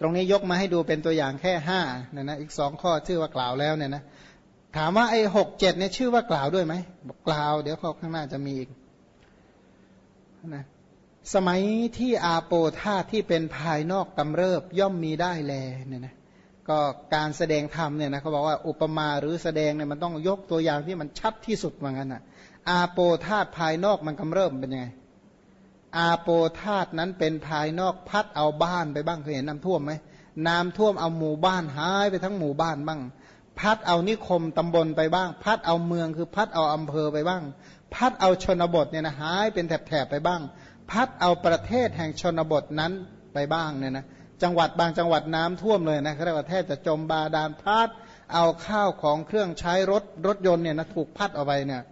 ตรงนี้ยกมาให้ดูเป็นตัวอย่างแค่ห้านี่ยนะอีกสองข้อชื่อว่ากล่าวแล้วเนี่ยนะถามว่าไอ้หกเจ็ดเนี่ยชื่อว่ากล่าวด้วยไหมบอกกล่าว เดี๋ยวข้อข้างหน้าจะมีอีกนะสมัยที่อาโปธาที่เป็นภายนอกกำเริบย่อมมีได้แลเนี่ยนะก็การแสดงธรรมเนี่ยนะเขาบอกว่าอุปมาหรือแสดงเนี่ยมันต้องยกตัวอย่างที่มันชัดที่สุดเหมือนกันนะอาโปธาภายนอกมันกำเริบเป็นยังไง อาโปธาตุนั้นเป็นภายนอกพัดเอาบ้านไปบ้างเคยเห็นน้ำท่วมไหมน้ำท่วมเอาหมู่บ้านหายไปทั้งหมู่บ้านบ้าง พัดเอานิคมตำบลไปบ้าง พัดเอาเมืองคือพัดเอาอำเภอไปบ้าง พัดเอาชนบทเนี่ยนะหายเป็นแถบๆไปบ้าง พัดเอาประเทศแห่งชนบทนั้นไปบ้างเนี่ยนะจังหวัดบางจังหวัดน้ำท่วมเลยนะเรียกว่าแทบจะจมบาดาลพัดเอาข้าวของเครื่องใช้รถรถยนต์เนี่ยนะถูกพัดเอาไปเนี่ย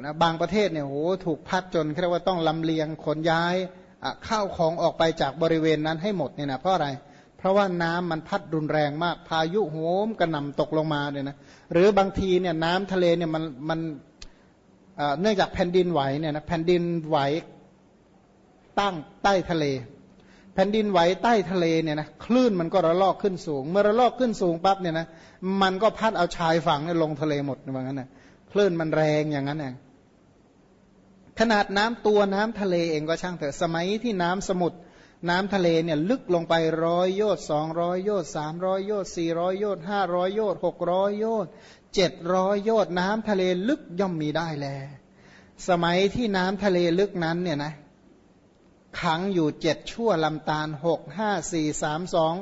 นะบางประเทศเนี่ยโหถูกพัดจนเรียกว่าต้องลำเลียงขนย้ายข้าวของออกไปจากบริเวณนั้นให้หมดเนี่ยนะเพราะอะไร เพราะว่าน้ำมันพัดรุนแรงมากพายุโหมกระหน่ำตกลงมาเนี่ยนะหรือบางทีเนี่ยน้ำทะเลเนี่ยมันมันเนื่องจากแผ่นดินไหวเนี่ยนะแผ่นดินไหวตั้งใต้ทะเล แผ่นดินไหวใต้ทะเลเนี่ยนะคลื่นมันก็ระลอกขึ้นสูง เมื่อระลอกขึ้นสูงปั๊บเนี่ยนะมันก็พัดเอาชายฝั่งเนี่ยลงทะเลหมดว่างั้นนะคลื่นมันแรงอย่างนั้นเอง ขนาดน้ำตัวน้ำทะเลเองก็ช่างเถอะสมัยที่น้ำสมุทรน้ำทะเลเนี่ยลึกลงไปร้อยโยชน์สองร้อยโยชน์สามร้อยโยชน์สี่ร้อยโยชน์ห้าร้อยโยชน์หกร้อยโยชน์เจ็ดร้อยโยชน์น้ำทะเลลึกย่อมมีได้แล สมัยที่น้ำทะเลลึกนั้นเนี่ยนะขังอยู่เจ็ดชั่วลำตาลหกห้าสี่สามสอง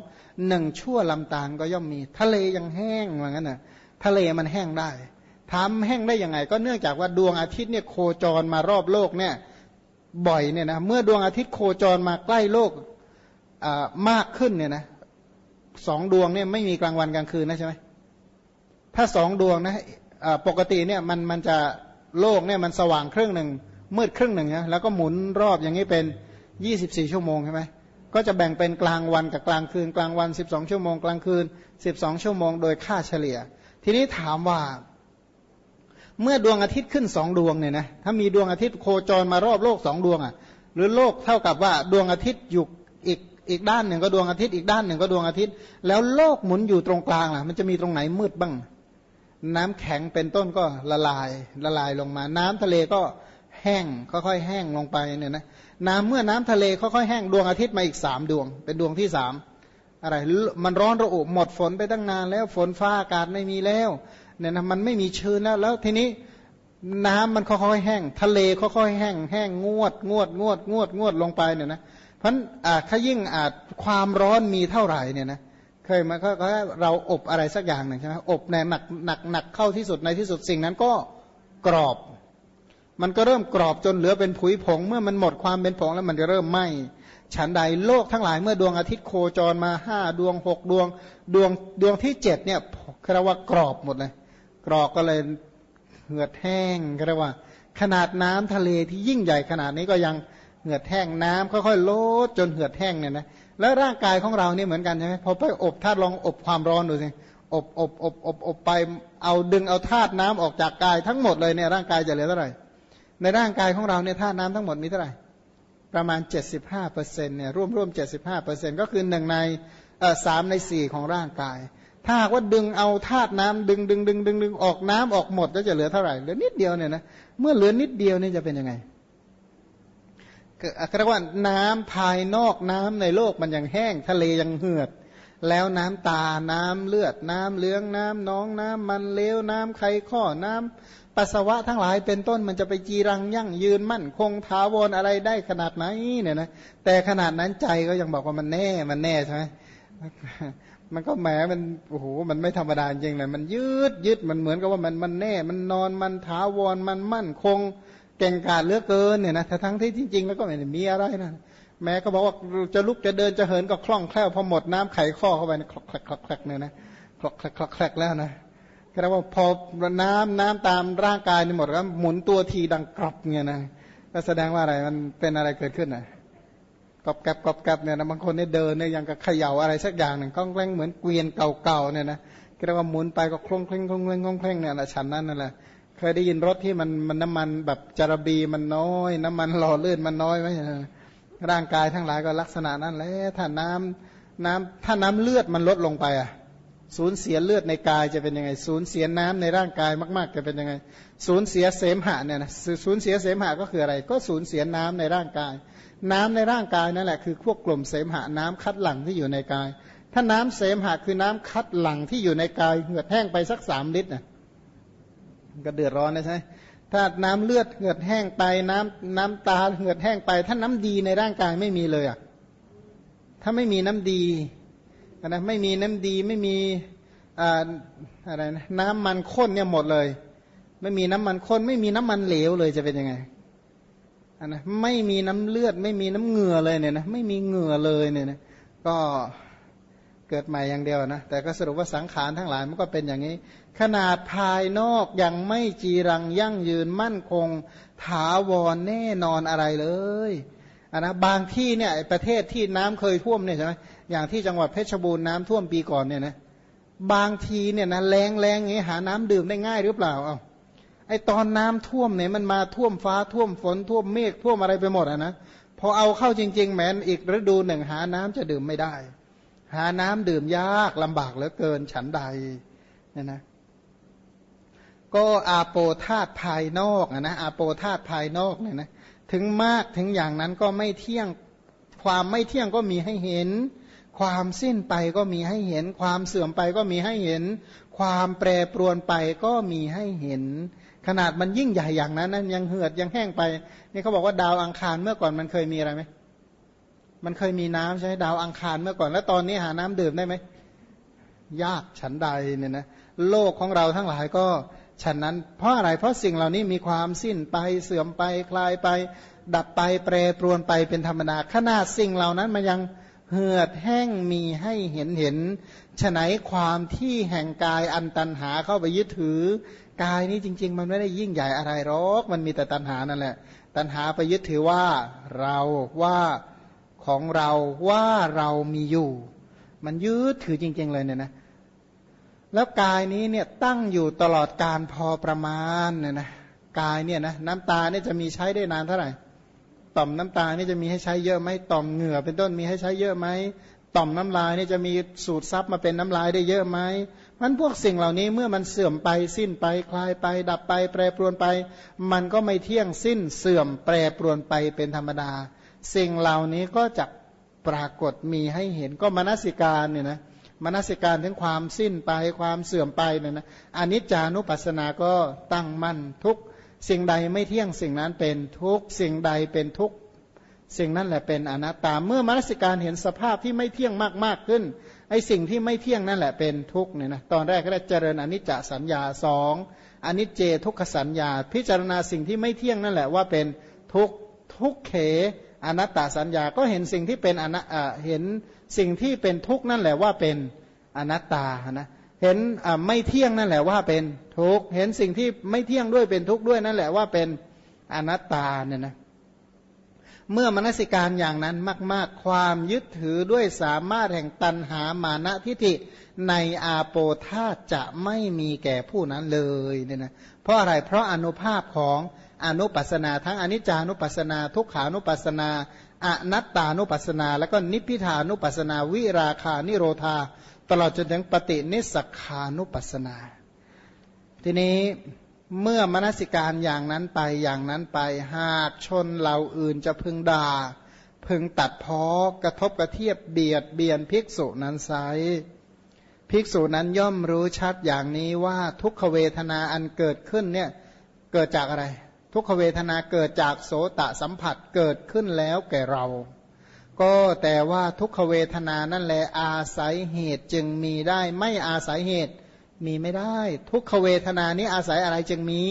หนึ่งชั่วลำตาลก็ย่อมมี ทะเลยังแห้งเหมือนกันนะทะเลมันแห้งได้ ทำแห้งได้ยังไง ก็เนื่องจากว่าดวงอาทิตย์เนี่ยโคจรมารอบโลกเนี่ยบ่อยเนี่ยนะเมื่อดวงอาทิตย์โคจรมาใกล้โลกมากขึ้นเนี่ยนะสองดวงเนี่ยไม่มีกลางวันกลางคืนนะใช่ไหมถ้าสองดวงนะปกติเนี่ยมันมันจะโลกเนี่ยมันสว่างครึ่งหนึ่งมืดครึ่งหนึ่งนะแล้วก็หมุนรอบอย่างนี้เป็นยี่สิบสี่ชั่วโมงใช่ไหมก็จะแบ่งเป็นกลางวันกับกลางคืน กลางวันสิบสองชั่วโมง กลางคืนสิบสองชั่วโมง โดยค่าเฉลี่ย ทีนี้ถามว่า เมื่อดวงอาทิตย์ขึ้นสองดวงเนี่ยนะถ้ามีดวงอาทิตย์โคจรมารอบโลกสองดวงอะหรือโลกเท่ากับว่าดวงอาทิตย์อยู่อีกอีกด้านหนึ่งก็ดวงอาทิตย์อีกด้านหนึ่งก็ดวงอาทิตย์ แล้วโลกหมุนอยู่ตรงกลางล่ะ มันจะมีตรงไหนมืดบ้าง น้ำแข็งเป็นต้นก็ละลายละลายลงมา น้ำทะเลก็แห้งค่อยๆแห้งลงไปเนี่ยนะน้ำเมื่อน้ำทะเลค่อยๆแห้งดวงอาทิตย์มาอีกสามดวง เป็นดวงที่สามอะไรมันร้อนระอุหมดฝนไปตั้งนานแล้วฝนฟ้าอากาศไม่มีแล้ว เนี่ยนะมันไม่มีชื้นแล้วแล้วทีนี้น้ำมันค่อยๆแห้ง ทะเลค่อยๆแห้ง แห้งงวด งวด งวด งวด งวดลงไปเนี่ยนะเพราะอ่าถ้ายิ่งอาจความร้อนมีเท่าไหร่เนี่ยนะเคยมาก็เราอบอะไรสักอย่างหนึ่งใช่ไหมอบในหนักหนักหนักเข้าที่สุดในที่สุดสิ่งนั้นก็กรอบ มันก็เริ่มกรอบจนเหลือเป็นผุยผง เมื่อมันหมดความเป็นผงแล้วมันจะเริ่มไหม้ฉันใดโลกทั้งหลายเมื่อดวงอาทิตย์โคจรมาห้าดวงหกดวง ดวงดวงที่เจ็ดเนี่ยคือว่ากรอบหมดเลย กรอบก็เลยเหือดแห้งก็เรียกว่า ขนาดน้ำทะเลที่ยิ่งใหญ่ขนาดนี้ก็ยังเหือดแห้งน้ำค่อยๆลดจนเหือดแห้งเนี่ยนะแล้วร่างกายของเราเนี่ยเหมือนกันใช่ไหมพอไปอบธาตุลองอบความร้อนดูสิอบอบอบอบอบไปเอาดึงเอาธาตุน้ำออกจากกายทั้งหมดเลยเนี่ยร่างกายจะเหลือเท่าไหร่ ในร่างกายของเราเนี่ยธาตุน้ำทั้งหมดมีเท่าไหร่ ประมาณ 75เปอร์เซ็นต์เนี่ยร่วมร่วม75เปอร์เซ็นต์ก็คือหนึ่งในสามในสี่ของร่างกาย ถ้าว่าดึงเอาธาตุน้ำดึงดึงดึงดึงดึงออกน้ำออกหมดแล้วจะเหลือเท่าไหร่เหลือนิดเดียวเนี่ยนะเมื่อเหลือนิดเดียวนี่จะเป็นยังไงก็เรียกว่าน้ำภายนอกน้ำในโลกมันยังแห้งทะเลยังเหือด แล้วน้ำตาน้ำเลือด น้ำเลื้องน้ำน้องน้ำมันเลวน้ำไข่ข้อน้ำปัสสาวะทั้งหลายเป็นต้นมันจะไปจีรังยั่งยืนมั่นคงท้าวรอะไรได้ขนาดไหนเนี่ยนะแต่ขนาดนั้นใจก็ยังบอกว่ามันแน่มันแน่ใช่ไหม มันก็แหมมันโอ้โหมันไม่ธรรมดาจริงเลยมันยืดยืดมันเหมือนกับว่ามันมันแน่ มันนอนมันถาวรมันมั่นคงเก่งกาจเหลือเกินเนี่ยนะแต่ทั้งที่จริง ๆ แล้วก็ไม่ได้มีอะไรนะแม้ก็บอกว่าจะลุกจะเดินจะเหินก็คล่องแคล่วพอหมดน้ำไขข้อเข้าไปคลอกแคลกคลอกแคลกเนี่ยนะคลอกแคลกคลอกแคลกแล้วนะก็แปลว่าพอน้ำน้ำตามร่างกายนี่หมดแล้วหมุนตัวทีดังกรอบเนี่ยนะก็แสดงว่าอะไรมันเป็นอะไรเกิดขึ้นนะ กอบแกบกอบแกบเนี่ยนะบางคนเนี่ยเดินเนี่ยยังกับเขย่าอะไรสักอย่างหนึ่งก้องแกล้งเหมือนเกวียนเก่าๆเนี่ยนะเรียกว่าหมุนไปก็คล่องเคล่งคล่องเคล่งคล่องเคล่งเนี่ยแหละฉันนั้นนั่นแหละเคยได้ยินรถที่มันมันน้ำมันแบบจารบีมันน้อย น้ำมันหล่อลื่นมันน้อยไหมร่างกายทั้งหลายก็ลักษณะนั้นแหละถ้าน้น้ำถ้าน้ำเลือดมันลดลงไปอะสูญเสียเลือดในกายจะเป็นยังไง สูญเสียน้ำในร่างกายมากๆจะเป็นยังไง สูญเสียเสมหะเนี่ยนะสูญเสียเสมหะก็คืออะไร ก็สูญเสียน้ำในร่างกาย น้ำในร่างกายนั่นแหละคือพวกกลุ่มเสมหะน้ำคัดหลั่งที่อยู่ในกาย ถ้าน้ำเสมหะคือน้ำคัดหลั่งที่อยู่ในกายเหงือดแห้งไปสักสามลิตรน่ะก็เดือดร้อนนะใช่ถ้าน้ำเลือดเหงือดแห้งไปน้ำน้ำตาเหงือดแห้งไป ถ้าน้ำดีในร่างกายไม่มีเลยอะถ้าไม่มีน้ำดีนะไม่มีน้ำดีไม่มีอะไรนะน้ำมันข้นเนี่ยหมดเลย ไม่มีน้ำมันข้นไม่มีน้ำมันเหลวเลยจะเป็นยังไง นนะไม่มีน้ำเลือด ไม่มีน้ำเหงื่อเลยเนี่ยนะไม่มีเหงื่อเลยเนี่ยนะก็เกิดใหม่อย่างเดียวนะแต่ก็สรุปว่าสังขารทั้งหลายมันก็เป็นอย่างนี้ ขนาดภายนอกยังไม่จีรังยั่งยืนมั่นคง ถาวรแน่นอนอะไรเลยอันนะบางที่เนี่ยประเทศที่น้ำเคยท่วมเนี่ยใช่ไหมอย่างที่จังหวัดเพชรบูรณ์น้ำท่วมปีก่อนเนี่ยนะบางทีเนี่ยนะแรงแรงงี้หาน้ำดื่มได้ง่ายหรือเปล่าเอา ไอตอนน้ำท่วมเนี่ยมันมาท่วมฟ้าท่วมฝนท่วมเมฆท่วมอะไรไปหมดอะนะพอเอาเข้าจริง ๆ แม้นอีกฤดูหนึ่งหาน้ำจะดื่มไม่ได้ หาน้ำดื่มยากลำบากเหลือเกินฉันใดเนี่ยนะก็อาโปธาตภายนอกนะอาโปธาตภายนอกเนี่ยนะถึงมากถึงอย่างนั้นก็ไม่เที่ยงความไม่เที่ยงก็มีให้เห็น ความสิ้นไปก็มีให้เห็น ความเสื่อมไปก็มีให้เห็น ความแปรปรวนไปก็มีให้เห็น ขนาดมันยิ่งใหญ่อย่างนั้นนั้นยังเหือดยังแห้งไป นี่เขาบอกว่าดาวอังคารเมื่อก่อนมันเคยมีอะไรไหมมันเคยมีน้ำใช่ไหมดาวอังคารเมื่อก่อน แล้วตอนนี้หาน้ำดื่มได้ไหมยากฉันใดเนี่ยนะโลกของเราทั้งหลายก็ฉันนั้นเพราะอะไรเพราะสิ่งเหล่านี้มีความสิ้นไปเสื่อมไปคลายไป ดับไปแปรปรวนไปเป็นธรรมดาขนาดสิ่งเหล่านั้นมันยัง เหือดแห้งมีให้เห็นเห็นฉะไหนความที่แห่งกายอันตันหาเข้าไปยึดถือกายนี้จริง ๆ มันไม่ได้ยิ่งใหญ่อะไรหรอก มันมีแต่ตันหานั่นแหละ ตันหาไปยึดถือว่าเราว่าของเราว่าเรามีอยู่ มันยึดถือจริง ๆ เลยเนี่ยนะแล้วกายนี้เนี่ยตั้งอยู่ตลอดการพอประมาณเนี่ยนะกายเนี่ยนะน้ำตาเนี่ยจะมีใช้ได้นานเท่าไหร่ ต่อมน้ำตานี่จะมีให้ใช้เยอะไหมต่อมเหงื่อเป็นต้นมีให้ใช้เยอะไหมต่อมน้ำลายนี่จะมีสูตรซับมาเป็นน้ำลายได้เยอะไหมมันพวกสิ่งเหล่านี้เมื่อมันเสื่อมไปสิ้นไปคลายไป ดับไป แปรปรวนไป มันก็ไม่เที่ยงสิ้นเสื่อมแปรปรวนไปเป็นธรรมดา สิ่งเหล่านี้ก็จะปรากฏมีให้เห็นก็มนสิการเนี่ยนะมนสิการถึงความสิ้นไปความเสื่อมไปเนี่ยนะอนิจจานุปัสสนาก็ตั้งมั่นทุก สิ่งใดไม่เที่ยงสิ่งนั้นเป็นทุกสิ่งใดเป็นทุกสิ่งนั้นแหละเป็นอนัตตา เมื่อมนสิการเห็นสภาพที่ไม่เที่ยงมากๆขึ้นไอ้สิ่งที่ไม่เที่ยงนั่นแหละเป็นทุกเนี่ยนะตอนแรกก็ได้เจริญอนิจจสัญญาสองอนิจเจทุกขสัญญา พิจารณาสิ่งที่ไม่เที่ยงนั่นแหละว่าเป็นทุกทุกเขอนัตตาสัญญาก็เห็นสิ่งที่เป็นอนัเห็นสิ่งที่เป็นทุกนั่นแหละว่าเป็นอนัตตานะ เห็นไม่เที่ยงนั่นแหละว่าเป็นทุกข์เห็นสิ่งที่ไม่เที่ยงด้วยเป็นทุกข์ด้วยนั่นแหละว่าเป็นอนัตตาเนี่ยนะเมื่อมนสิการอย่างนั้นมาก ๆ ความยึดถือด้วยสามารถแห่งตันหามานะทิฏฐิในอาโปธาจะไม่มีแก่ผู้นั้นเลยเนี่ยนะเพราะอะไรเพราะอนุภาพของอนุปัสนา ทั้งอนิจจานุปัสนา ทุกขานุปัสนาอนัตตานุปัสนา แล้วก็นิพพิทานุปัสนา วิราคานิโรธา ตลอดจนถึงปฏินิสขานุปัสนา ทีนี้เมื่อมนสิการอย่างนั้นไปอย่างนั้นไปหากชนเหล่าอื่นจะพึงด่า พึงตัดพ้อกระทบกระเทียบเบียดเบียนภิกษุนั้นไซภิกษุนั้นย่อมรู้ชัดอย่างนี้ว่าทุกขเวทนาอันเกิดขึ้นเนี่ยเกิดจากอะไร ทุกขเวทนาเกิดจากโสตะสัมผัสเกิดขึ้นแล้วแก่เรา ก็แต่ว่าทุกขเวทนานั่นแหละอาศัยเหตุจึงมีได้ ไม่อาศัยเหตุมีไม่ได้ ทุกขเวทนานี้อาศัยอะไรจึงมี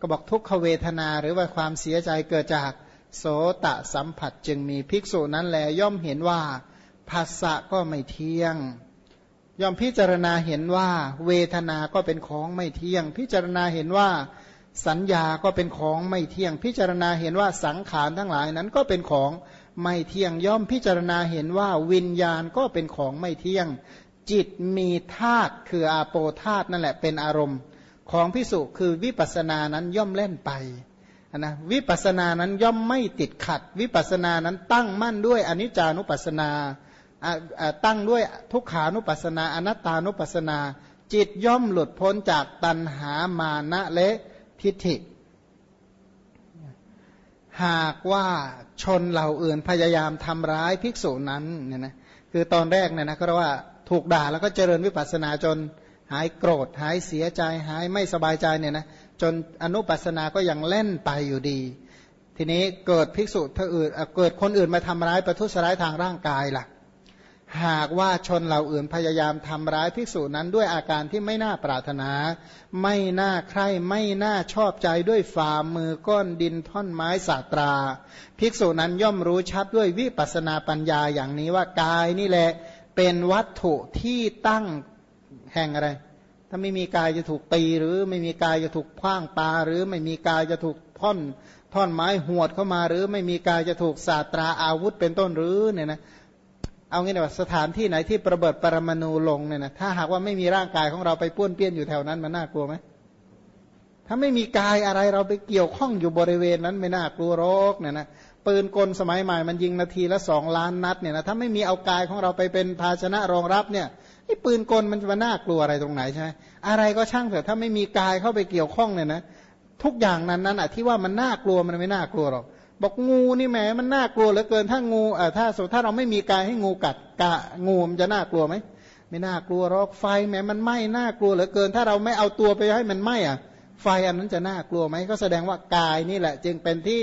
ก็บอกทุกขเวทนาหรือว่าความเสียใจเกิดจากโสตะสัมผัสจึงมีภิกษุนั้นแลย่อมเห็นว่าภาษะก็ไม่เที่ยง ย่อมพิจารณาเห็นว่า เวทนาก็เป็นของไม่เที่ยง พิจารณาเห็นว่าสัญญาก็เป็นของไม่เที่ยง พิจารณาเห็นว่าสังขารทั้งหลายนั้นก็เป็นของ ไม่เที่ยงย่อมพิจารณาเห็นว่าวิญญาณก็เป็นของไม่เที่ยง จิตมีธาตุคืออาโปธาตุนั่นแหละเป็นอารมณ์ ของพิสุคือวิปัสสนานั้นย่อมเล่นไปนะวิปัสสนานั้นย่อมไม่ติดขัด วิปัสสนานั้นตั้งมั่นด้วยอนิจจานุปัสสนาตั้งด้วยทุกขานุปัสสนาอนัตตานุปัสสนา จิตย่อมหลุดพ้นจากตัณหามานะและทิฏฐิ หากว่าชนเหล่าอื่นพยายามทำร้ายภิกษุนั้นเนี่ยนะคือตอนแรกเนี่ยนะก็เรียกว่าถูกด่าแล้วก็เจริญวิปัสสนาจนหายโกรธ หายเสียใจหายไม่สบายใจเนี่ยนะจนอนุปัสสนาก็ยังเล่นไปอยู่ดี ทีนี้เกิดภิกษุถ้าอื่นเกิดคนอื่นมาทำร้ายประทุษร้ายทางร่างกายล่ะ หากว่าชนเหล่าอื่นพยายามทำร้ายภิกษุนั้นด้วยอาการที่ไม่น่าปรารถนา ไม่น่าใคร่ไม่น่าชอบใจด้วยฝ่ามือก้อนดินท่อนไม้สาตรา ภิกษุนั้นย่อมรู้ชัดด้วยวิปัสนาปัญญาอย่างนี้ว่ากายนี่แหละเป็นวัตถุที่ตั้งแห่งอะไร ถ้าไม่มีกายจะถูกตีหรือไม่มีกายจะถูกคว้างปาหรือไม่มีกายจะถูกท่อนท่อนไม้หวดเข้ามาหรือไม่มีกายจะถูกสาตราอาวุธเป็นต้นหรือเนี่ยนะ เอางี้นะว่าสถานที่ไหนที่ประเบิดปรมาณูลงเนี่ยนะถ้าหากว่าไม่มีร่างกายของเราไปป้วนเปี้ยนอยู่แถวนั้นมันน่ากลัวไหมถ้าไม่มีกายอะไรเราไปเกี่ยวข้องอยู่บริเวณนั้นไม่น่ากลัวโรคเนี่ยนะปืนกลสมัยใหม่มันยิงนาทีละสองล้านนัดเนี่ยนะถ้าไม่มีเอากายของเราไปเป็นภาชนะรองรับเนี่ยไอ้ปืนกลมันจะมาน่ากลัวอะไรตรงไหนใช่ไหมอะไรก็ช่างเถอะถ้าไม่มีกายเข้าไปเกี่ยวข้องเนี่ยนะทุกอย่างนั้นนั้นอะที่ว่ามันน่ากลัวมันไม่น่ากลัวหรอก บอกงูนี่แหมมันน่ากลัวเหลือเกินถ้างูเอ่อถ้าสมมติถ้าเราไม่มีกายให้งูกัดกะงูมันจะน่ากลัวไหมไม่น่ากลัวหรอกไฟแหมมันไหม้น่ากลัวเหลือเกิน ถ้าเราไม่เอาตัวไปให้มันไหม้อะ ไฟอันนั้นจะน่ากลัวไหมก็แสดงว่ากายนี่แหละ จึงเป็นที่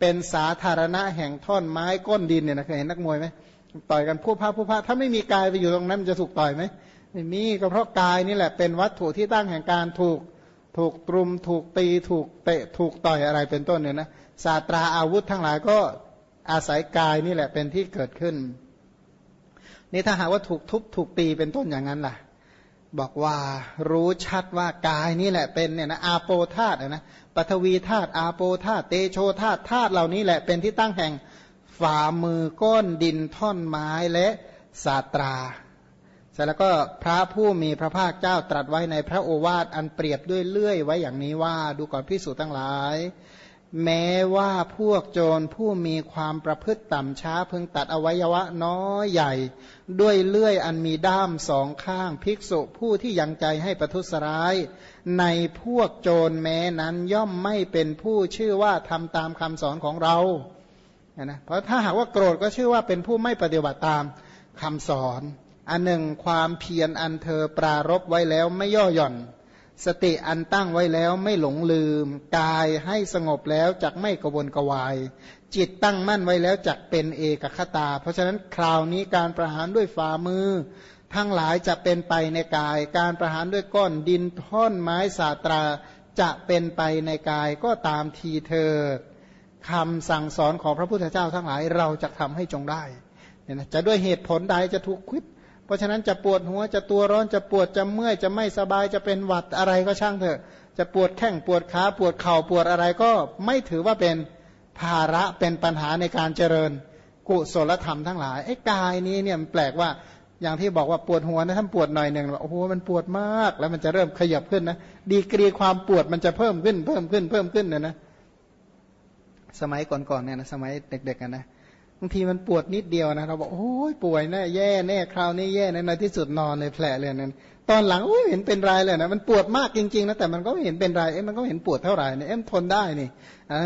เป็นสาธารณะแห่งท่อนไม้ก้นดินเนี่ยนะเคยเห็นนักมวยไหมต่อยกันผู้พาผู้พาถ้าไม่มีกายไปอยู่ตรงนั้นมันจะถูกต่อยไหมไม่มีก็เพราะกายนี่แหละเป็นวัตถุที่ตั้งแห่งการถูกถูกตรุมถูกตีถูกเตะถูกต่อยอะไรเป็นต้นเนี่ยนะ ศาสตราอาวุธทั้งหลายก็อาศัยกายนี่แหละเป็นที่เกิดขึ้น นี่ถ้าหากว่าถูกทุบถูกตีเป็นต้นอย่างนั้นล่ะ บอกว่ารู้ชัดว่ากายนี่แหละเป็นเนี่ยนะอาโปธาตุนะปฐวีธาตุอาโปธาตุเตโชธาตุธาตุเหล่านี้แหละเป็นที่ตั้งแห่งฝ่ามือก้นดินท่อนไม้และสาสตราเสร็จแล้วก็พระผู้มีพระภาคเจ้าตรัสไว้ในพระโอวาทอันเปรียบด้วยเลื่อยไว้อย่างนี้ว่าดูก่อนพิสูจน์ทั้งหลาย แม้ว่าพวกโจรผู้มีความประพฤติต่ำช้าพึงตัดอวัยวะน้อยใหญ่ ด้วยเลื่อยอันมีด้ามสองข้างภิกษุผู้ที่ยังใจให้ประทุษร้าย ในพวกโจรแม้นั้นย่อมไม่เป็นผู้ชื่อว่าทำตามคำสอนของเรานะเพราะถ้าหากว่าโกรธก็ชื่อว่าเป็นผู้ไม่ปฏิบัติตามคำสอน อันหนึ่งความเพียรอันเธอปรารบไว้แล้วไม่ย่อหย่อน สติอันตั้งไว้แล้วไม่หลงลืม กายให้สงบแล้วจักไม่กวนกวาย จิตตั้งมั่นไว้แล้วจักเป็นเอกคตา เพราะฉะนั้นคราวนี้การประหารด้วยฝ่ามือ ทั้งหลายจะเป็นไปในกาย การประหารด้วยก้อนดินท่อนไม้สาตราจะเป็นไปในกายก็ตามทีเธอคำสั่งสอนของพระพุทธเจ้าทั้งหลายเราจะทำให้จงได้เนี่ยนะจะด้วยเหตุผลใดจะถูกคิด เพราะฉะนั้นจะปวดหัวจะตัวร้อนจะปวดจะเมื่อยจะไม่สบายจะเป็นหวัดอะไรก็ช่างเถอะ จะปวดแข้งปวดขาปวดเข่าปวดอะไรก็ไม่ถือว่าเป็นภาระเป็นปัญหาในการเจริญ กุศลธรรมทั้งหลายไอ้กายนี้เนี่ยมันแปลกว่าอย่างที่บอกว่าปวดหัวนะท่านปวดหน่อยหนึ่งโอ้โหมันปวดมากแล้วมันจะเริ่มขยับขึ้นนะดีกรีความปวดมันจะเพิ่มขึ้นเพิ่มขึ้นเพิ่มขึ้นเนี่ยนะสมัยก่อนๆเนี่ยนะสมัยเด็กๆกันนะางทีมันปวดนิดเดียวนะเราบอกโอ้ยป่วยแน่แย่แน่คราวนี้แย่ในในที่สุดนอนเลยแผลเลยนั้น ตอนหลังโอ้ยเห็นเป็นไรเลยนะมันปวดมากจริงๆนะแต่มันก็ไม่เห็นเป็นไรเอ๊ะมันก็เห็นปวดเท่าไหร่เนี่ยเอ๊ะทนได้นี่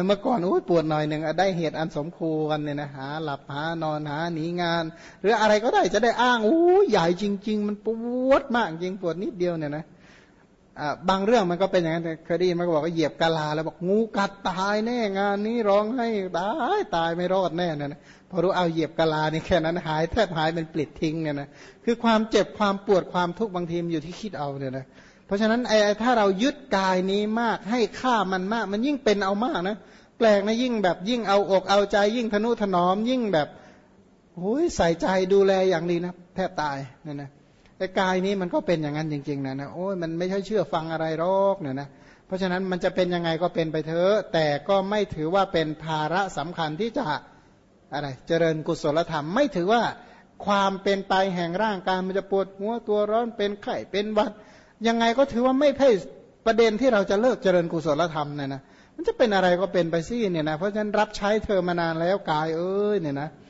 เมื่อก่อนโอ้ยปวดหน่อยหนึ่งได้เหตุอันสมควรเนี่ยนะหาหลับหานอนหาหนีงาน หรืออะไรก็ได้จะได้อ้างโอ้ยใหญ่จริง ๆ มันปวดมากจริงปวดนิดเดียวเนี่ยนะ บางเรื่องมันก็เป็นอย่างนั้นเคยได้ยินมันก็บอกว่าเหยียบกะลาแล้วบอกงูกัดตายแน่งานนี้ร้องให้ตายตายไม่รอดแน่นะพอรู้เอาเหยียบกะลานี่แค่นั้นหายแทบหายเป็นปลิดทิ้งเนี่ยนะคือความเจ็บความปวดความทุกข์บางทีมอยู่ที่คิดเอาเนี่ยนะเพราะฉะนั้นไอ้ถ้าเรายึดกายนี้มากให้ค่ามันมาก มันยิ่งเป็นเอามากนะแปลกนะยิ่งแบบยิ่งเอาอกเอาใจยิ่งทนุถนอมยิ่งแบบโอ้ยใส่ใจดูแลอย่างดีนะแทบตายเนี่ยนะ แต่กายนี้มันก็เป็นอย่างนั้นจริง ๆนะนะโอ้ยมันไม่ใช่เชื่อฟังอะไรหรอกเนี่ยนะเพราะฉะนั้นมันจะเป็นยังไงก็เป็นไปเถอะแต่ก็ไม่ถือว่าเป็นภาระสำคัญที่จะอะไรเจริญกุศลธรรมไม่ถือว่าความเป็นไปแห่งร่างกายมันจะปวดหัวตัวร้อนเป็นไข้เป็นวัด ยังไงก็ถือว่าไม่ใช่ประเด็นที่เราจะเลิกเจริญกุศลธรรมเนี่ยนะมันจะเป็นอะไรก็เป็นไปสิเนี่ยนะเพราะฉะนั้นรับใช้เธอมานานแล้วกายเอ้ยเนี่ยนะเ